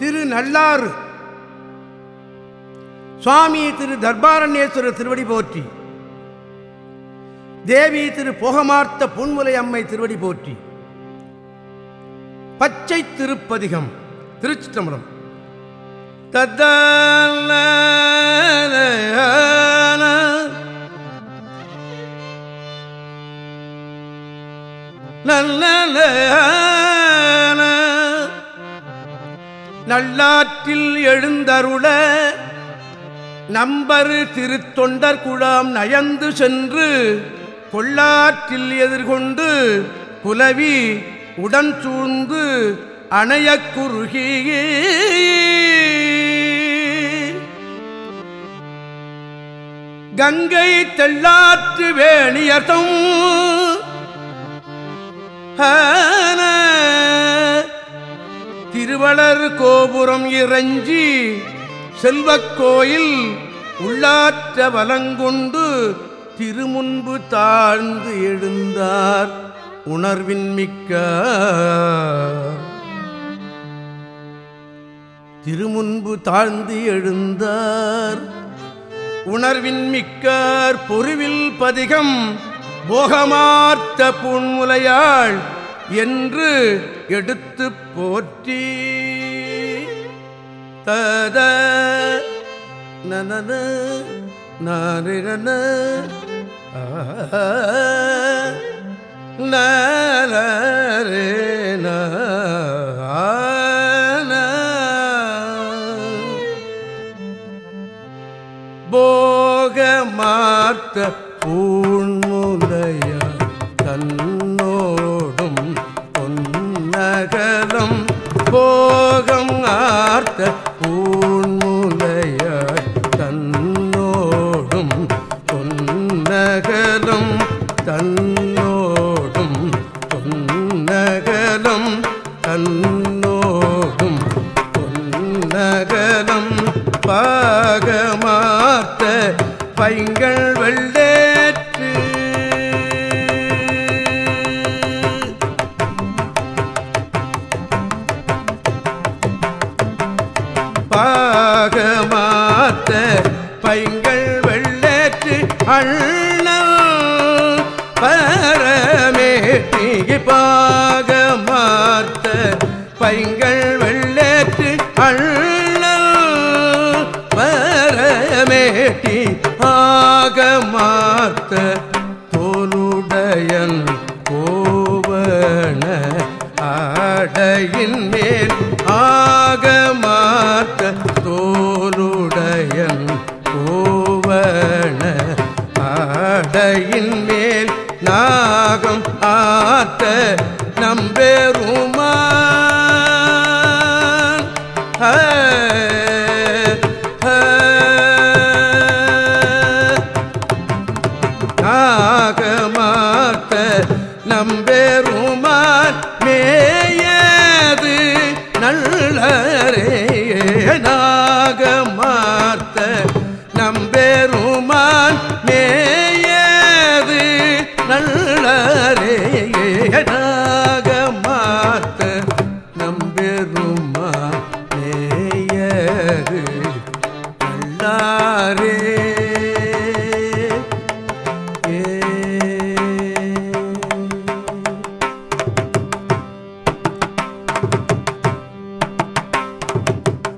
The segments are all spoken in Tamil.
திரு நல்லாறு சுவாமி திரு தர்பாரண்யேஸ்வரர் திருவடி போற்றி. தேவி திரு போகமார்த்த புன்முலை அம்மை திருவடி போற்றி. பச்சை திருப்பதிகம் திருச்சிற்றம்பலம். தத்தன நல்ல நல்லாற்றில் எழுந்தருள நம்பரு திருத்தொண்டர் குழாம் நயந்து சென்று கொள்ளாற்றில் எதிர்கொண்டு புலவி உடன் சூழ்ந்து அணைய குறுகி கங்கை தெள்ளாற்று வேணியர்த்தம் ஆன திருவளர் கோபுரம் இறஞ்சி செல்வக் கோயில் உள்ளாற்ற வலங்கொண்டு திருமுன்பு தாழ்ந்து எழுந்தார் உணர்வின் மிக்க திருமுன்பு தாழ்ந்து எழுந்தார் உணர்வின் மிக்கார் பொருவில் பதிகம் போகமார்த்த புன்முலையாள் என்று எடுத்து போற்றி. தத நனன நாரிரன நரே போகமார்த்த பூ பாகமாத்த பைங்கள் வெள்ளேற்று அண்ணல் பரமேட்டி பாகமாத்த பைங்கள் வெள்ளேற்று அண்ணல் பரமேட்டி ஆகமாத்த தோலுடையன் ஆடையின் மேல் நாகம் ஆத்த நம்பெருமா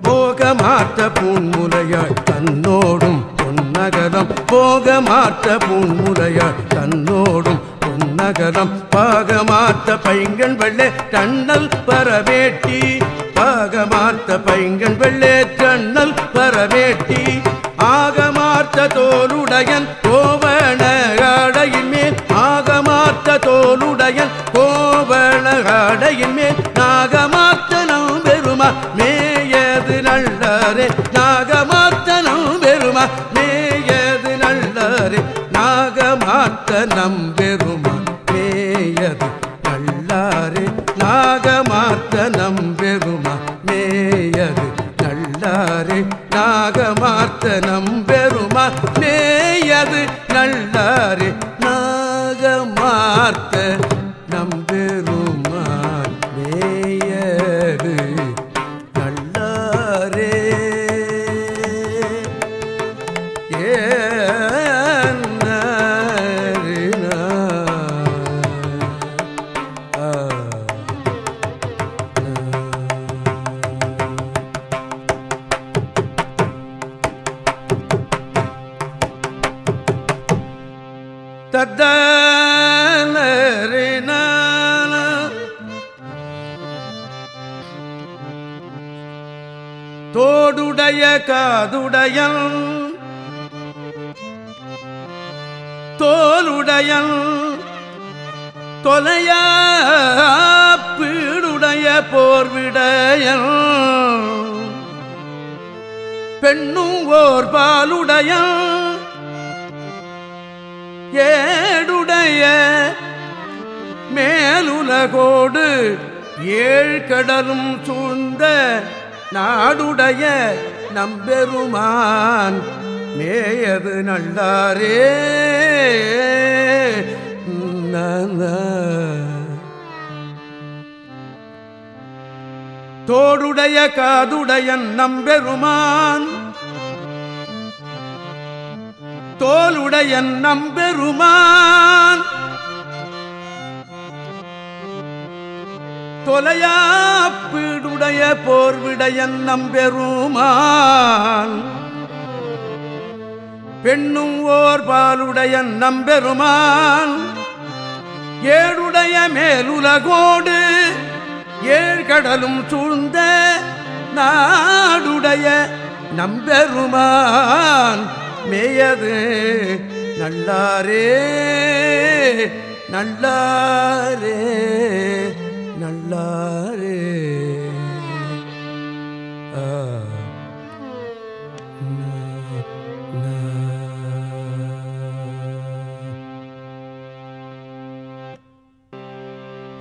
போகமாற்ற பூன்முலையாள் தன்னோடும் பொன்னகரம் போகமாற்ற பூன்முலையாள் தன்னோடும் பொன்னகரம் பாகமாத்த பைங்கன் வெள்ளே தன்னல் பரவேட்டி. பாகமாத்த பைங்கன் வெள்ளே தன்னல் பரவேட்டி ஆகமார்த்த தோலுடையன் கோவண ஆடையின் மேல் ஆகமார்த்த தோலுடையன் கோவண ஆடையின் மேல் நாகமாத்தனம் பெருமா மேயது நல்லரே நாகமாத்தனம் பெருமா மேயது நல்லரே நாகமாத்தனம் பெருமா தோலுடையன் தொலைய பீடுடைய போர்விடையன் பெண்ணும் ஓர் பாலுடையன் ஏடுடைய மேலுலகோடு ஏழ் கடலும் சூழ்ந்த நாடுடைய நம்பெருமான். மேயது நல்லாரே. தோடுடைய காதுடையன் நம்பெருமான் தோலுடையன் நம்பெருமான் தொலையாப்பீடுடைய போர்விடையன் நம்பெருமான் பெண்ணும் ஓர் பாலுடைய நம்பெருமான் ஏழுடைய மேலுலகோடு ஏழ்கடலும் சூழ்ந்த நாடுடைய நம்பெருமான். மேயது நல்லாரே நல்லாரே நல்லாரே.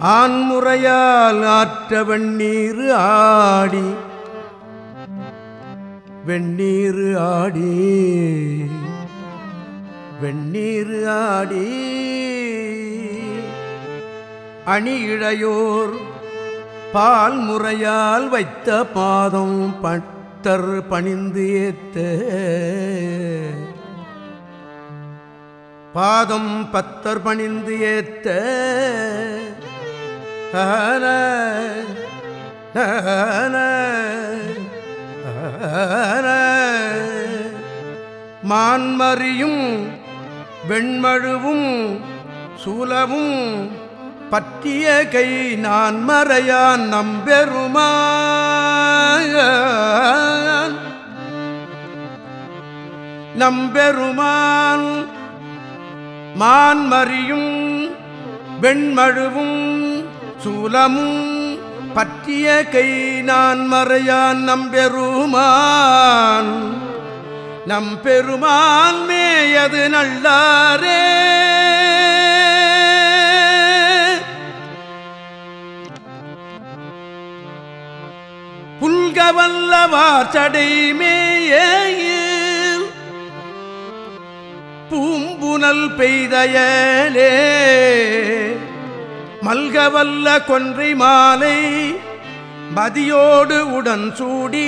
ஆண்முறையால் ஆற்ற வெண்ணீர் ஆடி வெண்ணீர் ஆடி வெண்ணீர் ஆடி. அணியிழையோர் பால் முறையால் வைத்த பாதம் பட்டர் பணிந்து ஏத்த. பாதம் பத்தர் பணிந்து ஏத்த. மான்மறியும் வெண்மழுவும் சூலவும் பற்றிய கை நான் மறையான் நம்பெருமான். நம்பெருமான் மான்மறியும் வெண்மழுவும் சூலமும் பற்றிய கை நான் மறையான் நம்பெருமான் நம்பெருமான் மேயது நல்லாரே. புல்கவல்லவார் சடைமேய பூம்புனல் பெய்தயலே. மல்கவல்ல கொன்றை மாலை மதியோடு உடன் சூடி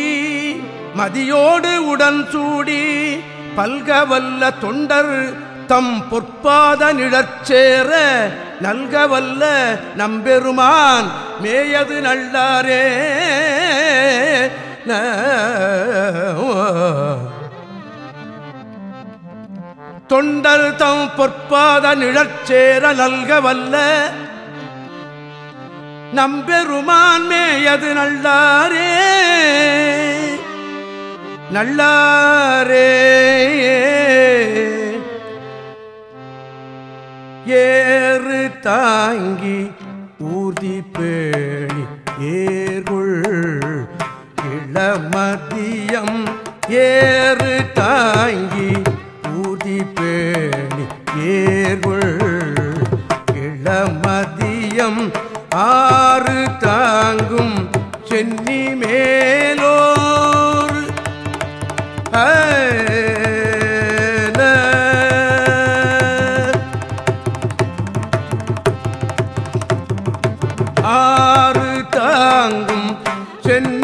மதியோடு உடன் சூடி பல்கவல்ல தொண்டர் தம் பொற்பாத நிழற்சேர நல்கவல்ல நம்பெருமான் மேயது நல்லாரே தொண்டர் தம் பொற்பாத நிழற்சேர நல்கவல்ல நம்பெருமான் மேயது நல்லாரே. நல்லாரே. ஏறு தாங்கி ஊதி பேணி ஏர்குள் இளமதியம். ஏறு தாங்கி ஊதி பேணி ஏர்குள் இளமதியம். ஆறு தாங்கும் சென்னி மேலோர் ஆறு தாங்கும் சென்னி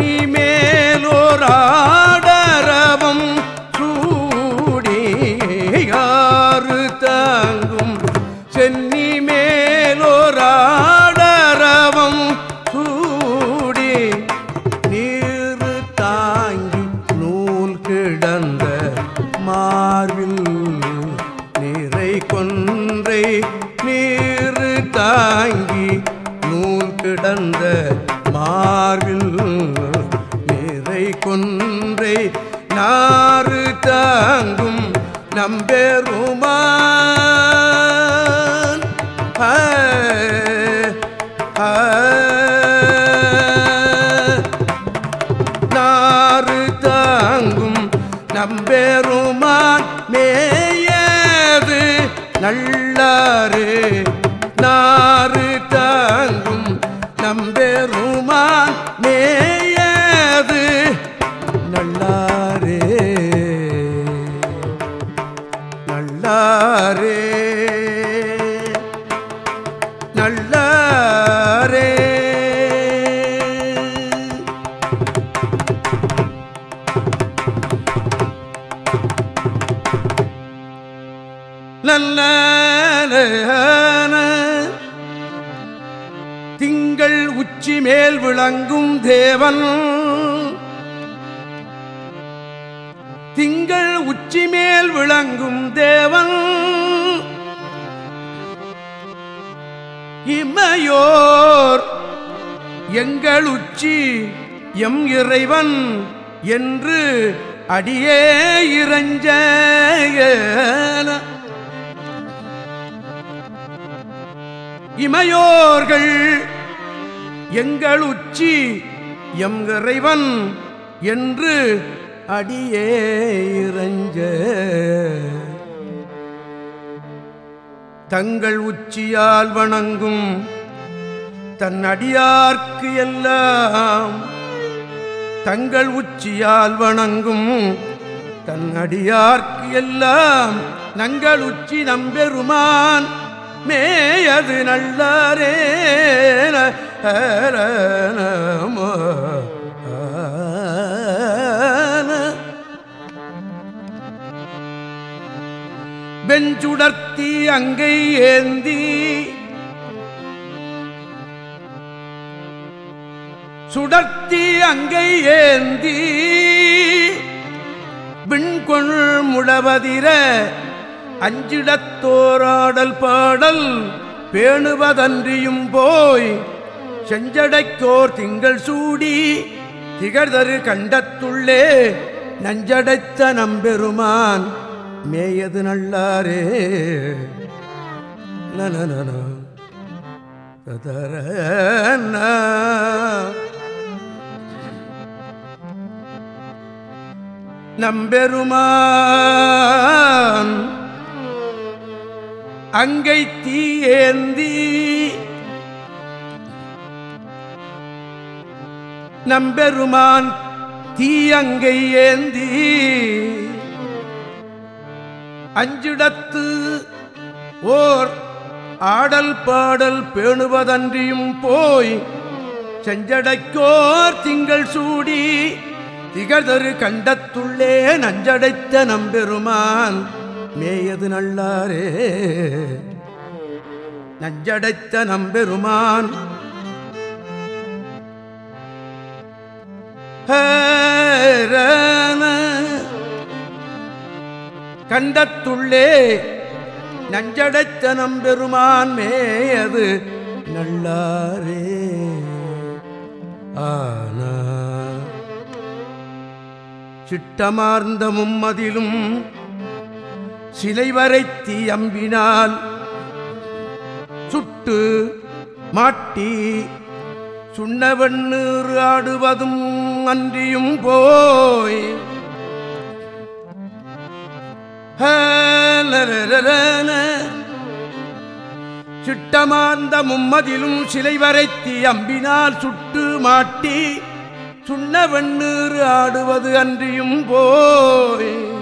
திங்கள் உச்சி மேல் விளங்கும் தேவன். திங்கள் உச்சி மேல் விளங்கும் தேவன். இமையோர் எங்கள் உச்சி எம் இறைவன் என்று அடியே இறஞ்ச இமையோர்கள் எங்கள் உச்சி எம் இறைவன் என்று அடியே இறஞ்ச. தங்கள் உச்சியால் வணங்கும் தன் அடியார்க்கு எல்லாம் தங்கள் உச்சியால் வணங்கும் தன் அடியார்க்கு எல்லாம் நங்கள் உச்சி நம்பெருமான் மேயது நல்லாரே நமோ வெஞ்சுடர்த்தி அங்கை ஏந்தி சுடர்த்தி அங்கை ஏந்தி விண்கொள் முடவதிர அஞ்சிடத்தோராடல் பாடல் பேணுவதன்றியும் போய் செஞ்சடைக்கோர் திங்கள் சூடி திகழ்தரு கண்டத்துள்ளே நஞ்சடைத்த நம்பெருமான் மேயது நல்லாரே நனநன ததரன. நம்பெருமான் அங்கை தீயேந்தி நம்பெருமான் தீயங்கை ஏந்தி அஞ்சிடத்து ஓர் ஆடல் பாடல் பேணுவதன்றியும் போய் செஞ்சடைக்கோர் திங்கள் சூடி திகழ்தரு கண்டத்துள்ளே நஞ்சடைத்த நம்பெருமான் மேயது நல்லாரே. நஞ்சடைத்த நம்பெருமான். கண்டத்துள்ளே நஞ்சடைத்த நம்பெருமான் மேயது நல்லாரே. ஆனா. சிட்டமார்ந்த மும்மதிலும் சிலை வரைத்தி அம்பினால் சுட்டு மாட்டி சுண்ணவண்ணீர் ஆடுவதும் அன்றியும் போய் ஹலரரரன. சிட்டமார்ந்த மும்மதிலும் சிலை வரைத்தி அம்பினால் சுட்டு மாட்டி சுண்ண ஆடுவது அன்றியும் போய்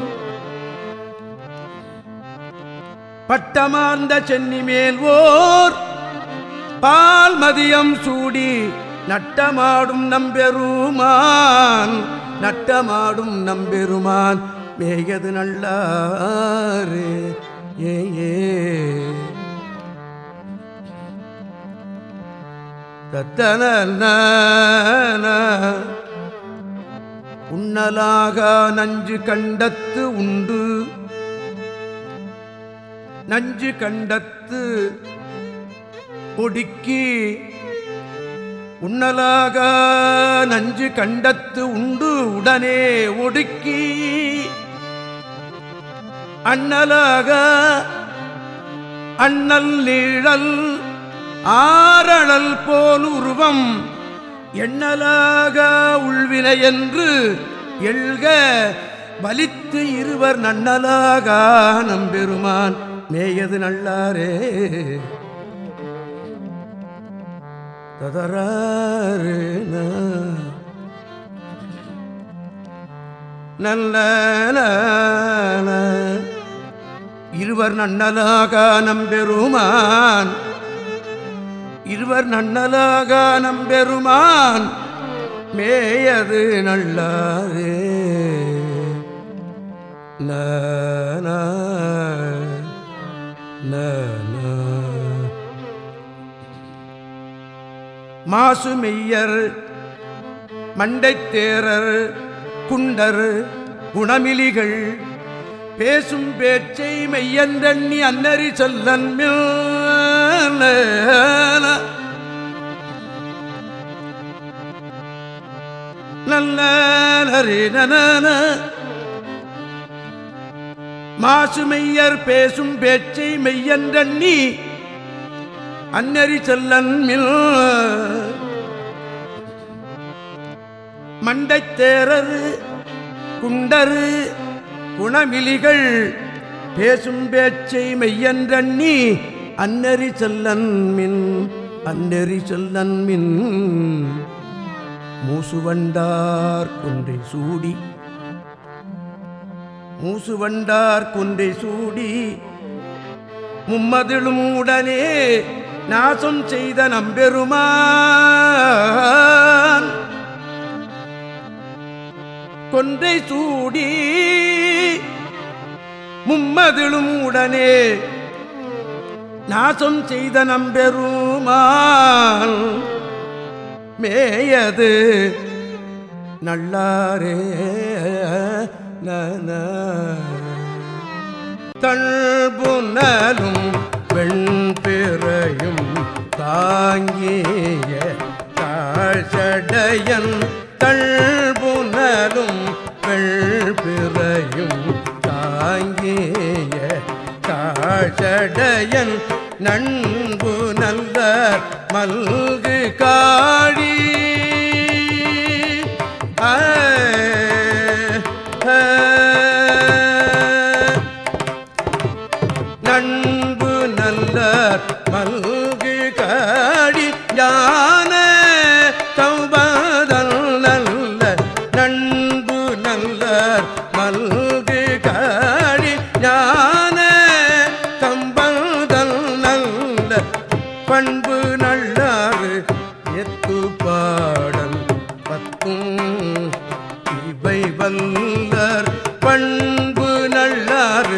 பட்டமார்ந்த சென்னி மேல் ஓர் பால் மதியம் சூடி நட்டமாடும் நம்பெருமான் நட்டமாடும் நம்பெருமான் மேயது நல்லாறு ஏ ஏ. தத்தன உண்ணலாக நஞ்சு கண்டத்து உண்டு. நஞ்சு கண்டத்து ஒடுக்கி உண்ணலாக நஞ்சு கண்டத்து உண்டு உடனே ஒடுக்கி அண்ணலாக அண்ணல் நீழல் ஆரணல் போல் உருவம் எண்ணலாக உள்வினை என்று எழ்க வலித்து இருவர் நன்னலாக நம்பெருமான். மேயது நல்லாரே. ததரேன நல்ல இருவர் நன்னலாக நம்பெருமான் இருவர் நன்னலாக நம்பெருமான் மேயது நல்லாரே. ந மாசுமெய்யர் மண்டைத்தேரர் குண்டர் குணமிலிகள் பேசும் பேச்சை மெய்யந்தண்ணி அன்னறி சொல்லன் நல்ல நன மாசு பேசும் பேச்சை மெய்யன்றண்ணி அன்னறி செல்லன் மில் மண்டைத்தேரரு குண்டரு குணமிலிகள் பேசும் பேச்சை மெய்யன்றண்ணி அன்னறி செல்லன் மின் அன்னறி செல்லன் மின். மூசுவண்டார் குன்றை சூடி மூசுவண்டார் குன்றை சூடி. மும்மதிலும் உடனே நாசம் செய்த நம்பெருமான். கொன்றை சூடி மும்மதிலும் உடனே நாசம் செய்த நம்பெருமான். மேயது நல்லாரே நன தள்புனலும் வெண்பிறையும் தாங்கிய தாழ்ச்சடையன் தள்புனலும் வெள்பிறையும் தாங்கிய தாழ்சடையன் நண்பு நல்ல மல்கு காழி வல்லர் பண்பு நல்லார்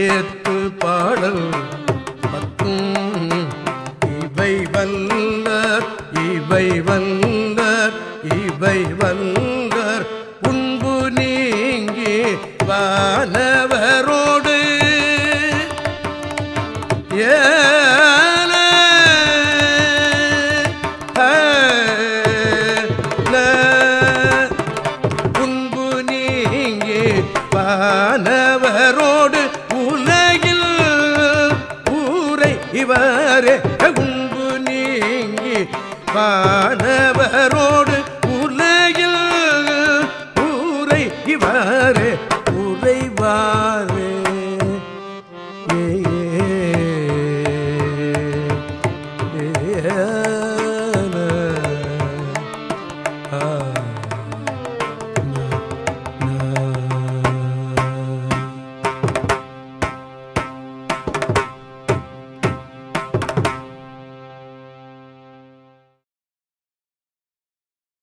ஏத்து பாடல் இவரே கும்பு நீங்கி பானவரோடு